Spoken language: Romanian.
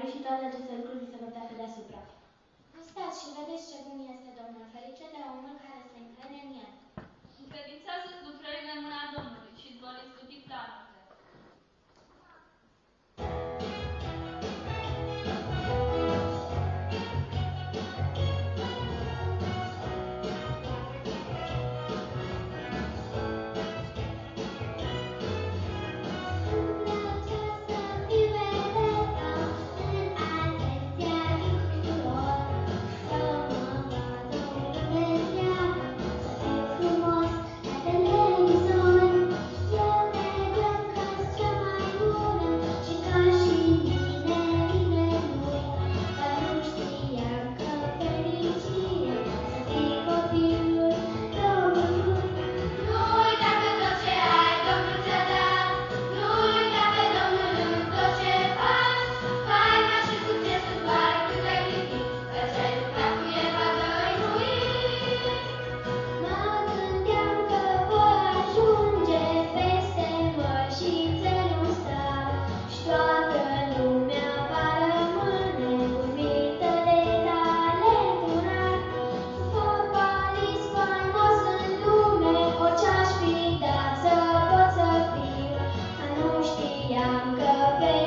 lui și toate aceste lucruri vi se vor treacă deasupra. Stați și vedeți ce bun este Domnul, ferice de again.